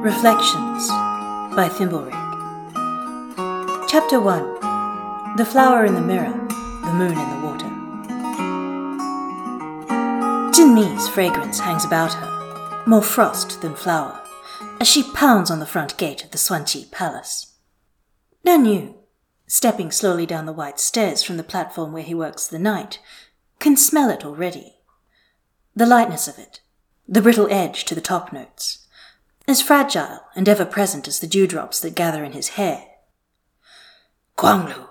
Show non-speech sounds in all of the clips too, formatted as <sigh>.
Reflections by Thimblerig. Chapter 1 The Flower in the Mirror, the Moon in the Water. Jinmi's fragrance hangs about her, more frost than flower, as she pounds on the front gate of the Xuanji Palace. Nan Yu, stepping slowly down the white stairs from the platform where he works the night, can smell it already. The lightness of it, the brittle edge to the top notes, as fragile and ever present as the dewdrops that gather in his hair. Kuanglu,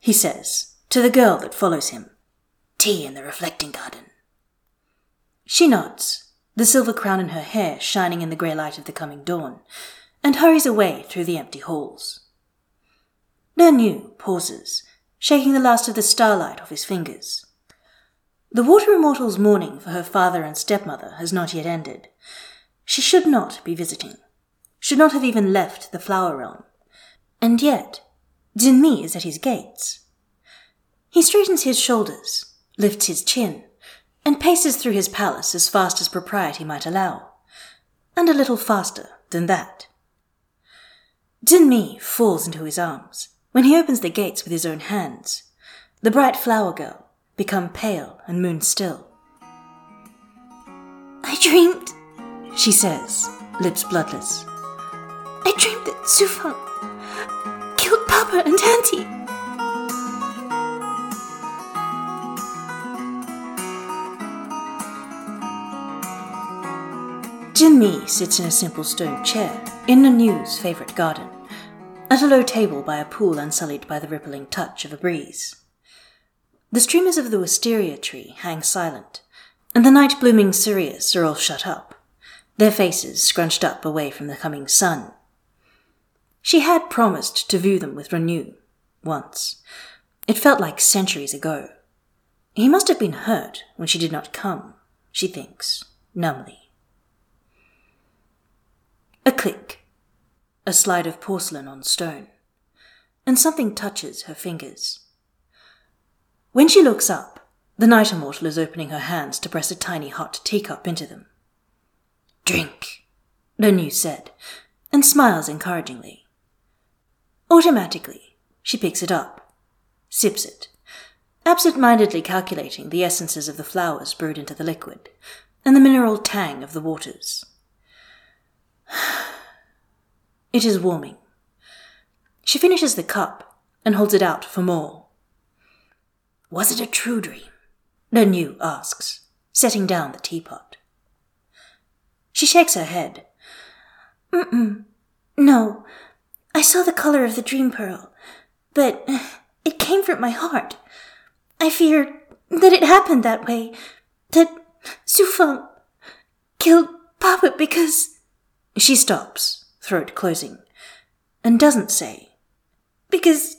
he says, to the girl that follows him. Tea in the reflecting garden. She nods, the silver crown in her hair shining in the grey light of the coming dawn, and hurries away through the empty halls. Yu pauses, shaking the last of the starlight off his fingers. The water immortal's mourning for her father and stepmother has not yet ended. She should not be visiting, should not have even left the flower realm. And yet, Jinmi is at his gates. He straightens his shoulders, lifts his chin, and paces through his palace as fast as propriety might allow, and a little faster than that. Jinmi falls into his arms when he opens the gates with his own hands. The bright flower girl, become pale and moon still. I dreamed, she says, lips bloodless. I dreamed that Xufeng killed Papa and Auntie. Jinmi sits in a simple stone chair in Nan Yu's favourite garden, at a low table by a pool unsullied by the rippling touch of a breeze. The streamers of the wisteria tree hang silent, and the night blooming cereus are all shut up, their faces scrunched up away from the coming sun. She had promised to view them with Runyu once. It felt like centuries ago. He must have been hurt when she did not come, she thinks, numbly. A click, a slide of porcelain on stone, and something touches her fingers. When she looks up, the night immortal is opening her hands to press a tiny hot teacup into them. Drink, Yu said, and smiles encouragingly. Automatically, she picks it up, sips it, absent mindedly calculating the essences of the flowers brewed into the liquid, and the mineral tang of the waters. <sighs> It is warming. She finishes the cup and holds it out for more. Was it a true dream? Yu asks, setting down the teapot. She shakes her head. Mm-mm. No, I saw the color of the dream pearl, but uh, it came from my heart. I fear that it happened that way, that Xufeng killed Papa because. She stops, throat closing, and doesn't say, because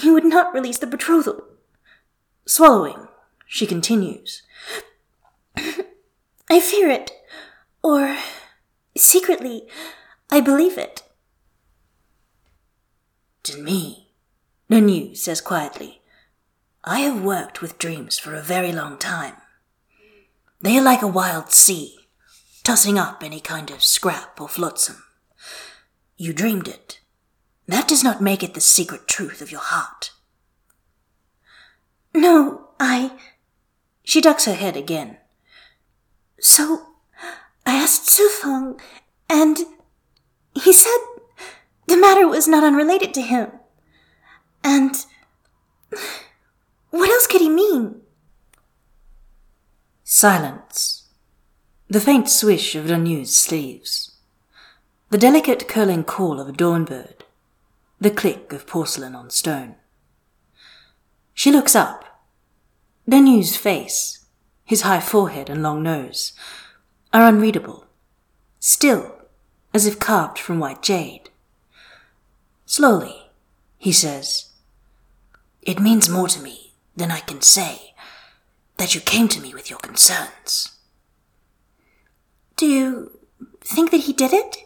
he would not release the betrothal. Swallowing, she continues. <clears throat> I fear it, or secretly, I believe it. Jinmi, Nan Yu says quietly, I have worked with dreams for a very long time. They are like a wild sea, tossing up any kind of scrap or flotsam. You dreamed it. That does not make it the secret truth of your heart. No, I. She ducks her head again. So, I asked Xufeng, and he said the matter was not unrelated to him. And what else could he mean? Silence. The faint swish of Nan Yu's sleeves. The delicate curling call of a dawn bird. The click of porcelain on stone. She looks up Nan Yu's face, his high forehead and long nose, are unreadable, still as if carved from white jade. Slowly, he says, It means more to me than I can say that you came to me with your concerns. Do you think that he did it?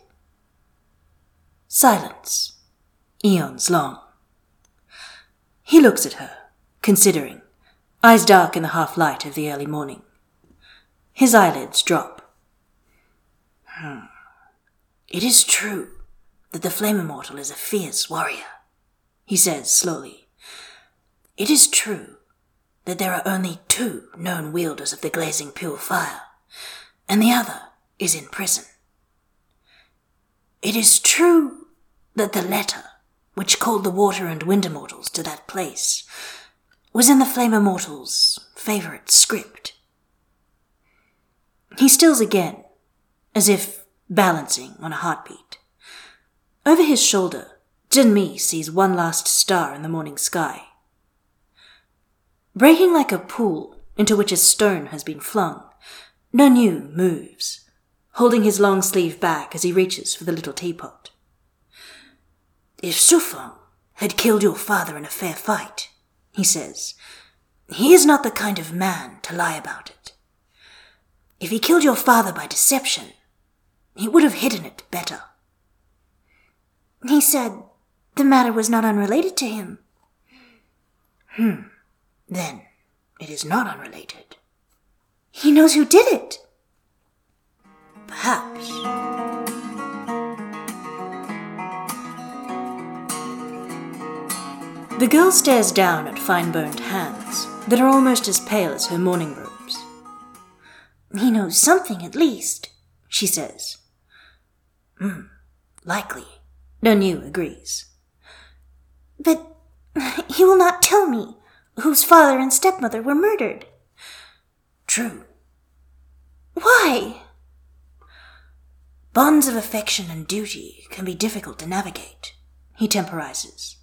Silence. Eons long. He looks at her, considering eyes dark in the half light of the early morning. His eyelids drop. Hmm. <sighs> It is true that the Flame Immortal is a fierce warrior, he says slowly. It is true that there are only two known wielders of the glazing pure fire, and the other is in prison. It is true that the letter which called the water and wind immortals to that place was in the flame immortal's favorite script. He stills again, as if balancing on a heartbeat. Over his shoulder, Jin Mi sees one last star in the morning sky. Breaking like a pool into which a stone has been flung, Nanu moves, holding his long sleeve back as he reaches for the little teapot. If Xufeng had killed your father in a fair fight, he says, he is not the kind of man to lie about it. If he killed your father by deception, he would have hidden it better. He said the matter was not unrelated to him. Hmm. Then it is not unrelated. He knows who did it. Perhaps. The girl stares down at fine boned hands that are almost as pale as her mourning robes. He knows something at least, she says. Hmm, likely. Nanu agrees. But <laughs> he will not tell me whose father and stepmother were murdered. True. Why? Bonds of affection and duty can be difficult to navigate, he temporizes.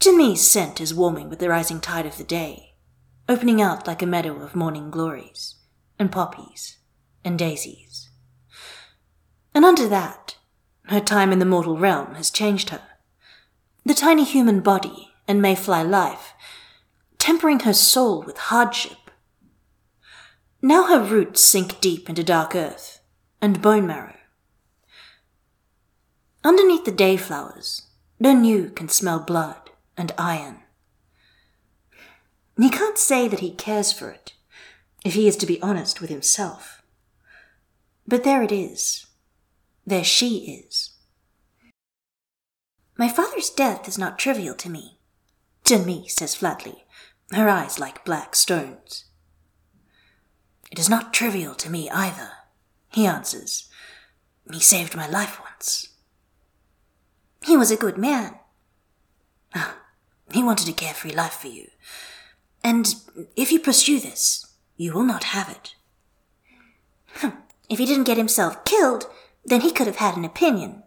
Jinmi's scent is warming with the rising tide of the day, opening out like a meadow of morning glories, and poppies, and daisies. And under that, her time in the mortal realm has changed her. The tiny human body and mayfly life, tempering her soul with hardship. Now her roots sink deep into dark earth and bone marrow. Underneath the day flowers, Nanu can smell blood and iron. He can't say that he cares for it, if he is to be honest with himself. But there it is. There she is. My father's death is not trivial to me, To me, says flatly, her eyes like black stones. It is not trivial to me either, he answers. He saved my life once. He was a good man. Ah, he wanted a carefree life for you. And if you pursue this, you will not have it. If he didn't get himself killed, then he could have had an opinion.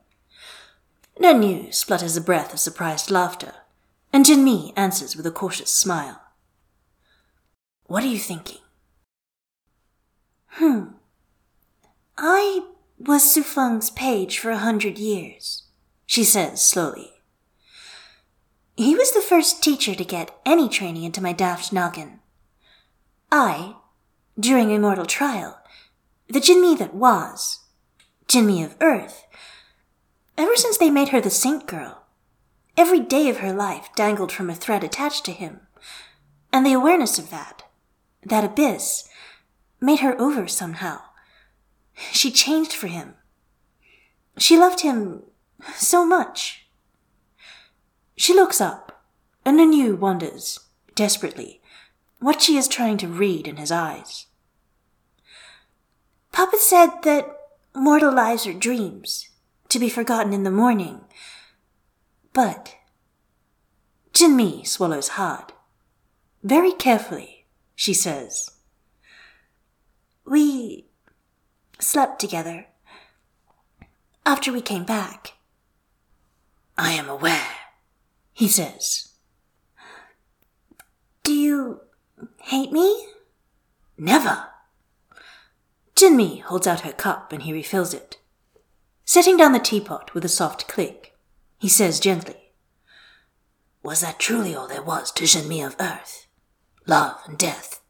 Nanu splutters a breath of surprised laughter, and Jinmi answers with a cautious smile. What are you thinking? Hmm. I was Su Xufeng's page for a hundred years, she says slowly. He was the first teacher to get any training into my daft noggin. I, during Immortal Trial, the Jinmi that was, Jinmi of Earth, ever since they made her the Saint Girl, every day of her life dangled from a thread attached to him, and the awareness of that, that abyss, made her over somehow. She changed for him. She loved him so much. She looks up, and anew wonders, desperately, what she is trying to read in his eyes. Papa said that mortal lives are dreams, to be forgotten in the morning. But Jinmi swallows hard. Very carefully, she says. We slept together after we came back. I am aware, he says. Do you hate me? Never. Jinmi holds out her cup and he refills it. Setting down the teapot with a soft click, he says gently, Was that truly all there was to Jinmi of Earth? Love and death?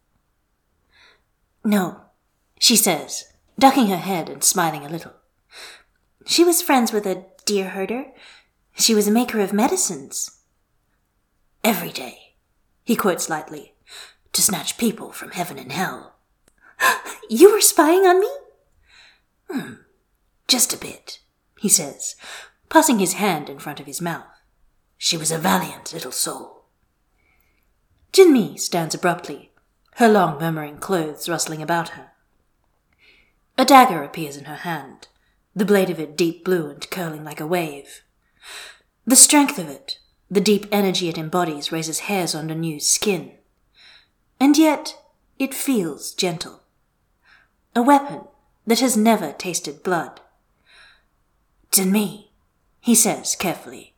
No, she says, ducking her head and smiling a little. She was friends with a deer herder. She was a maker of medicines. Every day, he quotes lightly, to snatch people from heaven and hell. You were spying on me? Hmm. Just a bit, he says, passing his hand in front of his mouth. She was a valiant little soul. Jinmi stands abruptly, her long murmuring clothes rustling about her. A dagger appears in her hand, the blade of it deep blue and curling like a wave. The strength of it, the deep energy it embodies, raises hairs on Nanyu's skin. And yet, it feels gentle. A weapon that has never tasted blood. Jinmi, he says carefully,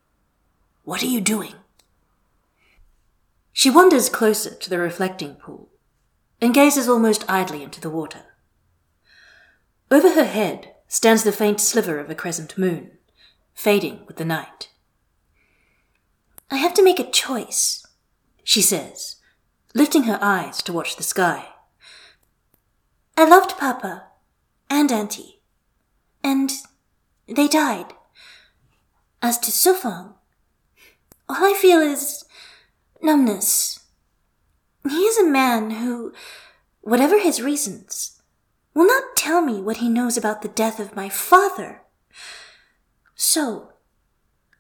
what are you doing? She wanders closer to the reflecting pool and gazes almost idly into the water. Over her head stands the faint sliver of a crescent moon, fading with the night. I have to make a choice, she says, lifting her eyes to watch the sky. I loved Papa and Auntie, and they died. As to Xufeng, all I feel is numbness. He is a man who, whatever his reasons, will not tell me what he knows about the death of my father. So,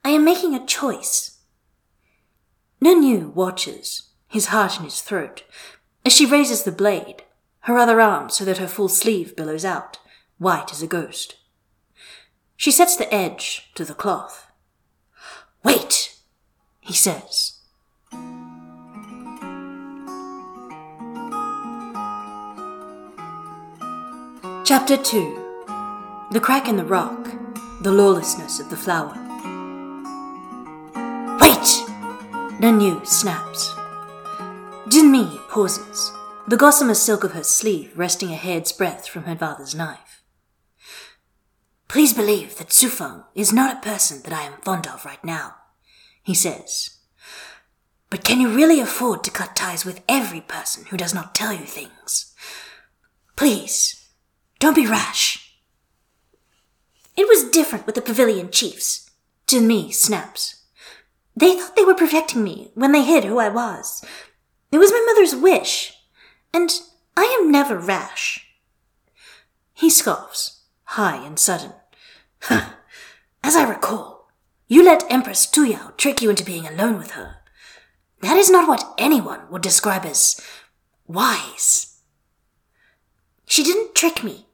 I am making a choice. Nanyu watches, his heart in his throat, as she raises the blade, her other arm so that her full sleeve billows out, white as a ghost. She sets the edge to the cloth. Wait, he says. Chapter 2 The Crack in the Rock, The Lawlessness of the Flower. Wait! Nanyu snaps. Jinmi pauses, the gossamer silk of her sleeve resting a hair's breadth from her father's knife. Please believe that Xufeng is not a person that I am fond of right now, he says. But can you really afford to cut ties with every person who does not tell you things? Please, don't be rash. It was different with the pavilion chiefs. To me, snaps. They thought they were protecting me when they hid who I was. It was my mother's wish. And I am never rash. He scoffs, high and sudden. As I recall, you let Empress Tuyao trick you into being alone with her. That is not what anyone would describe as wise. She didn't trick me.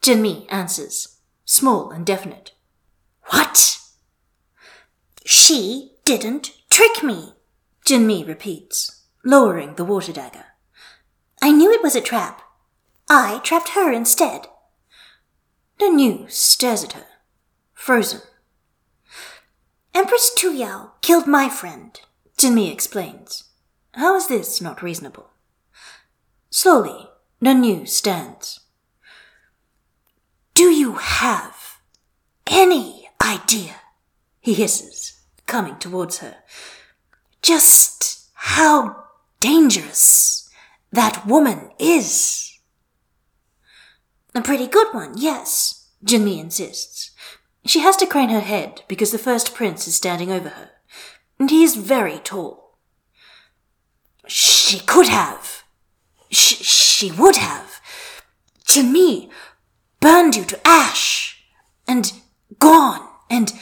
Jinmi answers, small and definite. What? She didn't trick me, Jinmi repeats, lowering the water dagger. I knew it was a trap. I trapped her instead. Nanyu stares at her, frozen. Empress Tuyao killed my friend, Jinmi explains. How is this not reasonable? Slowly, Nanyu stands. Do you have any idea? He hisses, coming towards her. Just how dangerous that woman is. A pretty good one, yes, Jinmi insists. She has to crane her head because the first prince is standing over her, and he is very tall. She could have. She, she would have. Jinmi, burned you to ash and gone, and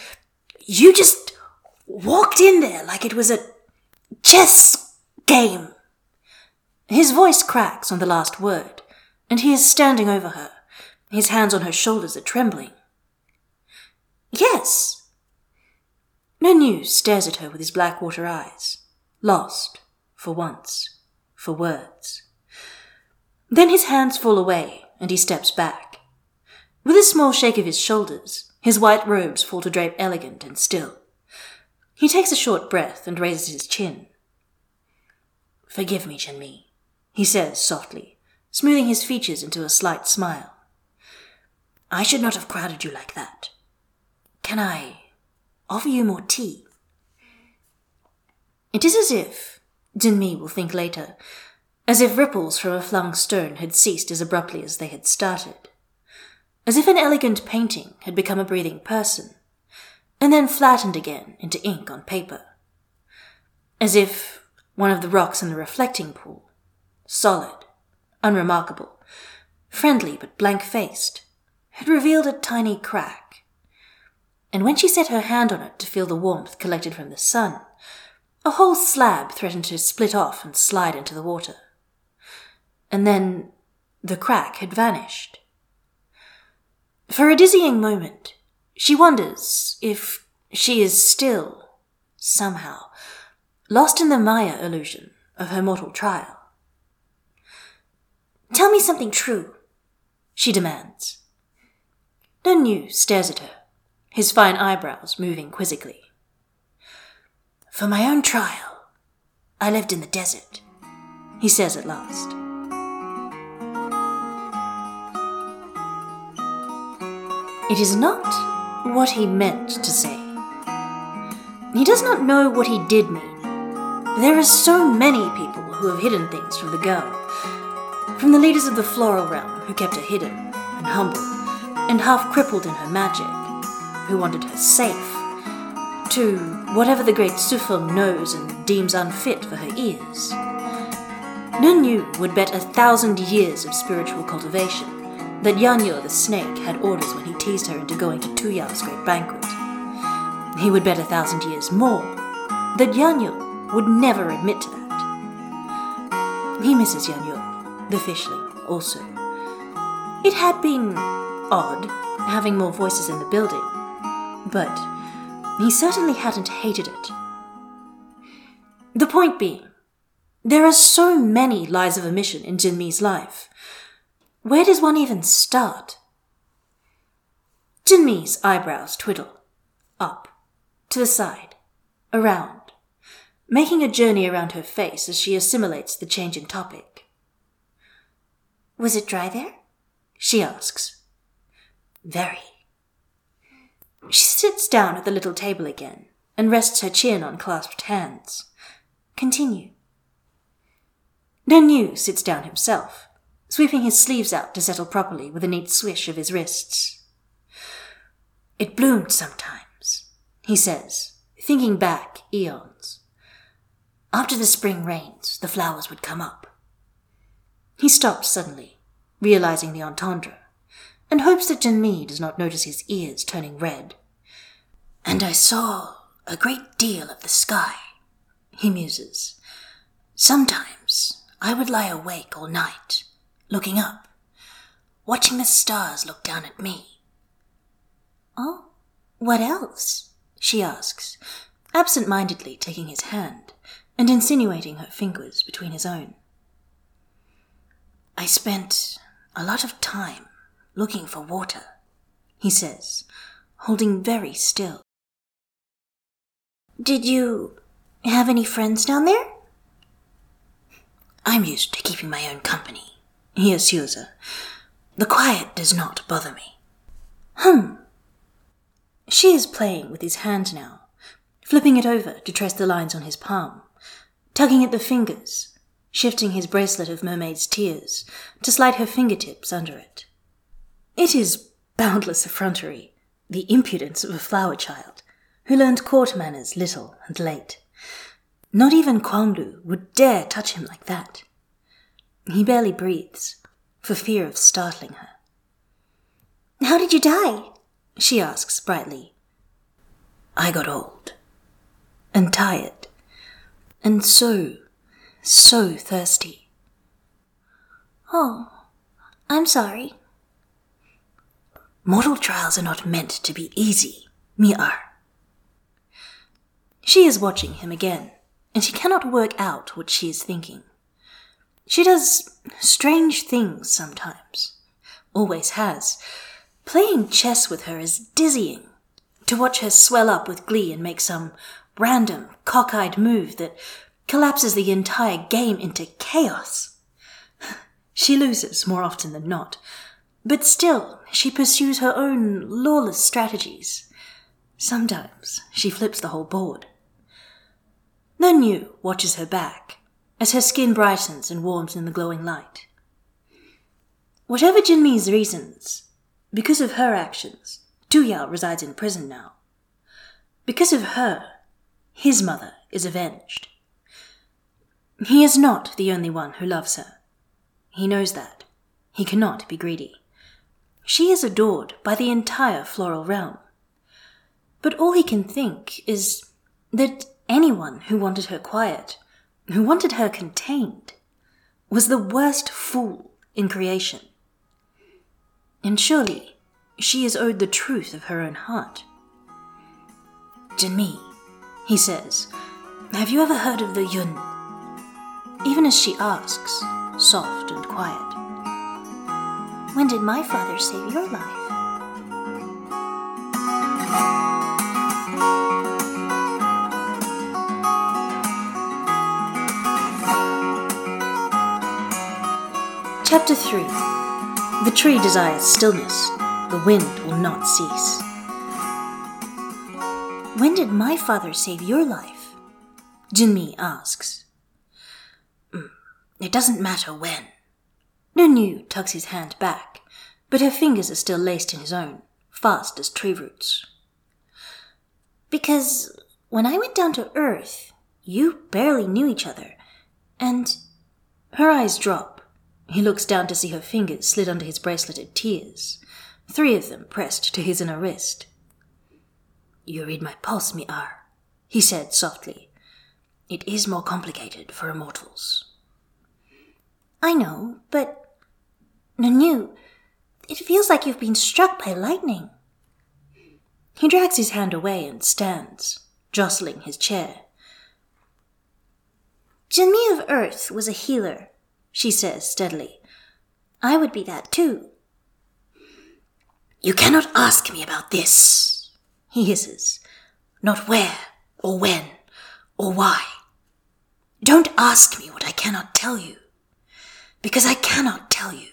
you just walked in there like it was a chess game. His voice cracks on the last word, and he is standing over her. His hands on her shoulders are trembling. Yes. Nanyu stares at her with his black water eyes, lost, for once, for words. Then his hands fall away, and he steps back. With a small shake of his shoulders, his white robes fall to drape elegant and still. He takes a short breath and raises his chin. Forgive me, Jinmi, he says softly, smoothing his features into a slight smile. I should not have crowded you like that. Can I offer you more tea? It is as if, Jinmi will think later, as if ripples from a flung stone had ceased as abruptly as they had started as if an elegant painting had become a breathing person, and then flattened again into ink on paper. As if one of the rocks in the reflecting pool, solid, unremarkable, friendly but blank faced, had revealed a tiny crack. And when she set her hand on it to feel the warmth collected from the sun, a whole slab threatened to split off and slide into the water. And then the crack had vanished. For a dizzying moment, she wonders if she is still, somehow, lost in the Maya illusion of her mortal trial. Tell me something true, she demands. Nunyu stares at her, his fine eyebrows moving quizzically. For my own trial, I lived in the desert, he says at last. It is not what he meant to say. He does not know what he did mean. There are so many people who have hidden things from the girl. From the leaders of the floral realm who kept her hidden and humble and half crippled in her magic, who wanted her safe, to whatever the great Xufeng knows and deems unfit for her ears. Nunyu would bet a thousand years of spiritual cultivation that Yanyou the snake had orders when he teased her into going to Tuyao's great banquet. He would bet a thousand years more that Yanyou would never admit to that. He misses Yanyou, the fishling, also. It had been odd having more voices in the building, but he certainly hadn't hated it. The point being, there are so many lies of omission in Jinmi's life where does one even start? Jinmi's eyebrows twiddle. Up, to the side, around, making a journey around her face as she assimilates the change in topic. Was it dry there? She asks. Very. She sits down at the little table again and rests her chin on clasped hands. Continue. Nunyu sits down himself sweeping his sleeves out to settle properly with a neat swish of his wrists. It bloomed sometimes, he says, thinking back eons. After the spring rains, the flowers would come up. He stops suddenly, realizing the entendre, and hopes that Jinmi does not notice his ears turning red. And I saw a great deal of the sky, he muses. Sometimes I would lie awake all night looking up, watching the stars look down at me. Oh, what else? she asks, absent mindedly taking his hand and insinuating her fingers between his own. I spent a lot of time looking for water, he says, holding very still. Did you have any friends down there? I'm used to keeping my own company he assures her. The quiet does not bother me. Hum. She is playing with his hand now, flipping it over to trace the lines on his palm, tugging at the fingers, shifting his bracelet of mermaid's tears to slide her fingertips under it. It is boundless effrontery, the impudence of a flower child who learned court manners little and late. Not even Lu would dare touch him like that. He barely breathes, for fear of startling her. How did you die? she asks brightly. I got old, and tired, and so, so thirsty. Oh, I'm sorry. Mortal trials are not meant to be easy, me Mi'er. She is watching him again, and she cannot work out what she is thinking. She does strange things sometimes. Always has. Playing chess with her is dizzying. To watch her swell up with glee and make some random, cockeyed move that collapses the entire game into chaos. <laughs> She loses more often than not, but still she pursues her own lawless strategies. Sometimes she flips the whole board. Nunyu watches her back as her skin brightens and warms in the glowing light. Whatever Jinmi's reasons, because of her actions, Tuyao resides in prison now. Because of her, his mother is avenged. He is not the only one who loves her. He knows that. He cannot be greedy. she is adored by the entire floral realm. But all he can think is that anyone who wanted her quiet, who wanted her contained, was the worst fool in creation. And surely she is owed the truth of her own heart. Jinmi, he says, have you ever heard of the Yun? Even as she asks, soft and quiet. When did my father save your life? Chapter 3 The tree desires stillness, the wind will not cease. When did my father save your life? Jinmi asks. It doesn't matter when. Nunu tucks his hand back, but her fingers are still laced in his own, fast as tree roots. Because when I went down to Earth, you barely knew each other, and. Her eyes drop. He looks down to see her fingers slid under his bracelet braceleted tears, three of them pressed to his inner wrist. You read my pulse, Mi'er, he said softly. It is more complicated for immortals. I know, but Nanu, it feels like you've been struck by lightning. He drags his hand away and stands, jostling his chair. Jinmi of Earth was a healer, she says steadily. I would be that too. You cannot ask me about this, he hisses. Not where, or when, or why. Don't ask me what I cannot tell you because I cannot tell you.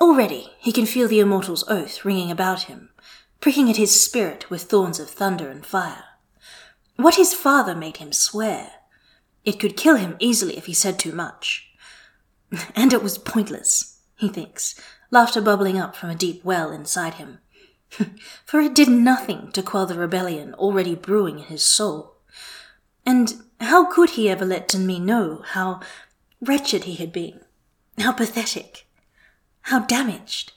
Already he can feel the immortal's oath ringing about him, pricking at his spirit with thorns of thunder and fire. What his father made him swear. It could kill him easily if he said too much. <laughs> And it was pointless, he thinks, laughter bubbling up from a deep well inside him. <laughs> For it did nothing to quell the rebellion already brewing in his soul. And how could he ever let Jinmi know how wretched he had been, how pathetic, how damaged.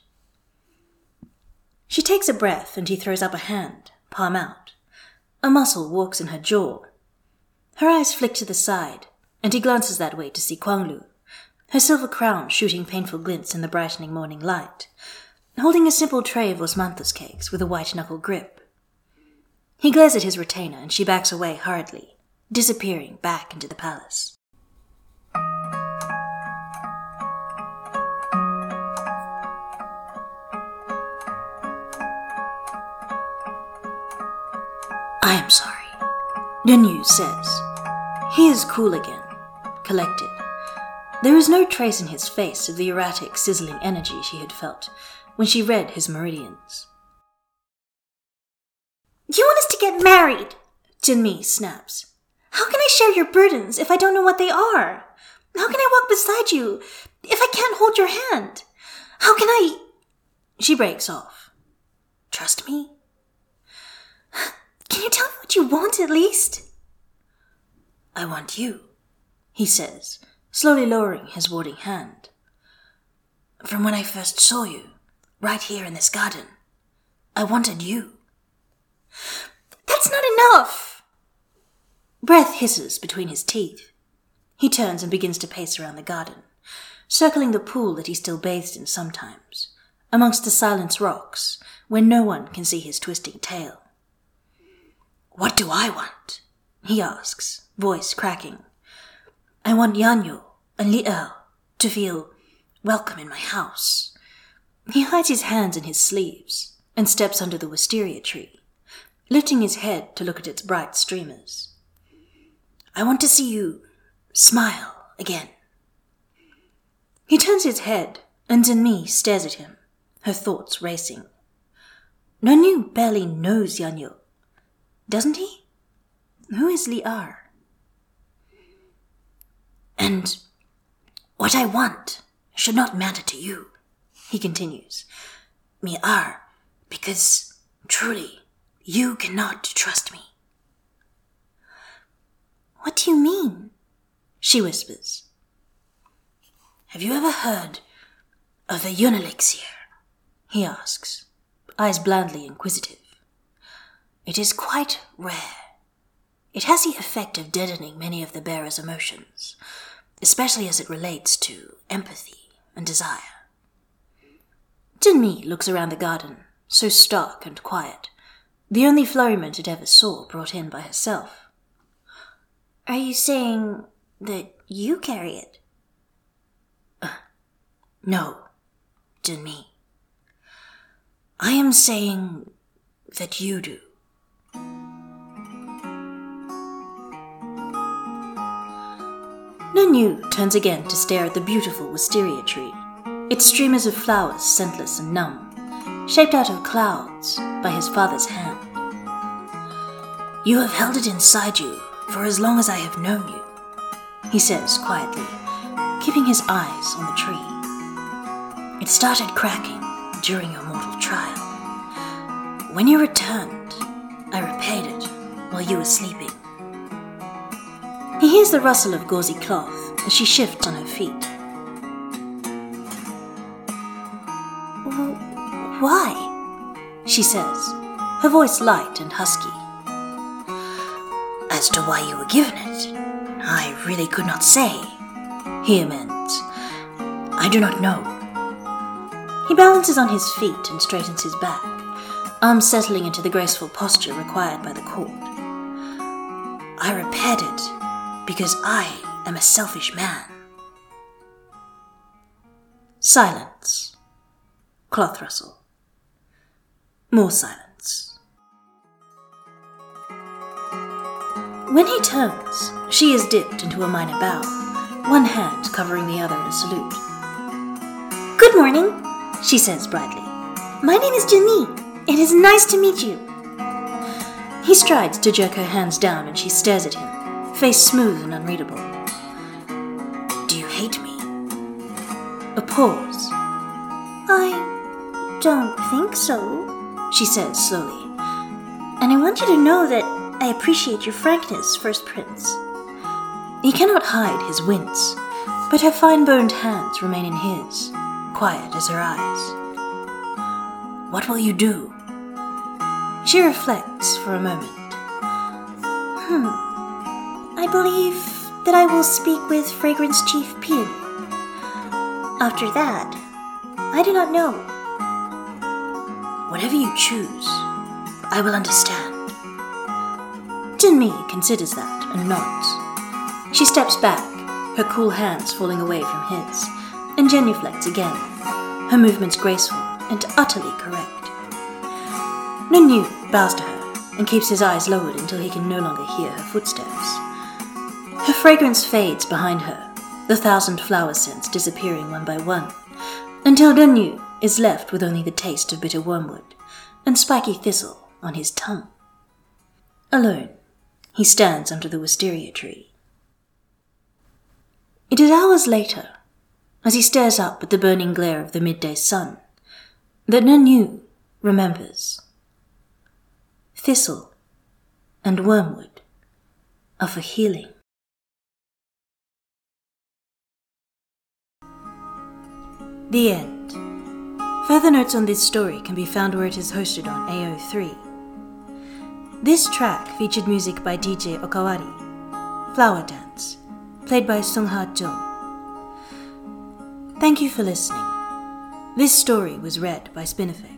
She takes a breath and he throws up a hand, palm out. A muscle walks in her jaw. Her eyes flick to the side, and he glances that way to see Kuanglu, her silver crown shooting painful glints in the brightening morning light, holding a simple tray of osmanthus cakes with a white knuckle grip. He glares at his retainer and she backs away hurriedly, disappearing back into the palace. I am sorry, The news says. He is cool again, collected. There is no trace in his face of the erratic, sizzling energy she had felt when she read his meridians. You want us to get married? Jinmi snaps. How can I share your burdens if I don't know what they are? How can I walk beside you if I can't hold your hand? How can I. She breaks off. Trust me? Can you tell me what you want at least? I want you, he says, slowly lowering his warding hand. From when I first saw you, right here in this garden, I wanted you. That's not enough! Breath hisses between his teeth. He turns and begins to pace around the garden, circling the pool that he still bathes in sometimes, amongst the silence rocks, where no one can see his twisting tail. What do I want? he asks, voice cracking. I want Yanyou and Li'er to feel welcome in my house. He hides his hands in his sleeves and steps under the wisteria tree, lifting his head to look at its bright streamers. I want to see you smile again. He turns his head, and Jinmi stares at him, her thoughts racing. Nanu barely knows Yanyou doesn't he? Who is Li Li'er? And what I want should not matter to you, he continues. Mi'er, er, because truly, you cannot trust me. What do you mean? She whispers. Have you ever heard of the Yun he asks, eyes blandly inquisitive. It is quite rare. It has the effect of deadening many of the bearer's emotions, especially as it relates to empathy and desire. Jinmi looks around the garden, so stark and quiet, the only flurryment it ever saw brought in by herself. Are you saying that you carry it? Uh, no, Jinmi. I am saying that you do. Nunyu turns again to stare at the beautiful wisteria tree, its streamers of flowers scentless and numb, shaped out of clouds by his father's hand. You have held it inside you for as long as I have known you, he says quietly, keeping his eyes on the tree. It started cracking during your mortal trial. When you returned, I repaid it while you were sleeping. He hears the rustle of gauzy cloth as she shifts on her feet. Why? She says, her voice light and husky. As to why you were given it, I really could not say, he amends. I do not know. He balances on his feet and straightens his back, arms settling into the graceful posture required by the court. I repaired it because I am a selfish man. Silence. Cloth rustle. More silence. When he turns, she is dipped into a minor bow, one hand covering the other in a salute. Good morning, she says brightly. My name is Jinmi. It is nice to meet you. He strides to jerk her hands down and she stares at him, face smooth and unreadable. Do you hate me? A pause. I don't think so, she says slowly. And I want you to know that I appreciate your frankness, First Prince. He cannot hide his wince, but her fine boned hands remain in his, quiet as her eyes. What will you do? She reflects for a moment. Hmm. I believe that I will speak with Fragrance Chief Pin. After that, I do not know. Whatever you choose, I will understand. Jinmi considers that and nods. She steps back, her cool hands falling away from his, and genuflects again, her movements graceful and utterly correct. Nunyu bows to her and keeps his eyes lowered until he can no longer hear her footsteps. Her fragrance fades behind her, the thousand flower scents disappearing one by one, until Nunyu is left with only the taste of bitter wormwood and spiky thistle on his tongue. Alone, he stands under the wisteria tree. It is hours later, as he stares up at the burning glare of the midday sun, that Nunyu remembers. Thistle and wormwood are for healing. The end. Further notes on this story can be found where it is hosted on AO3. This track featured music by DJ Okawari, Flower Dance, played by Sungha Jung. Thank you for listening. This story was read by Spinifex.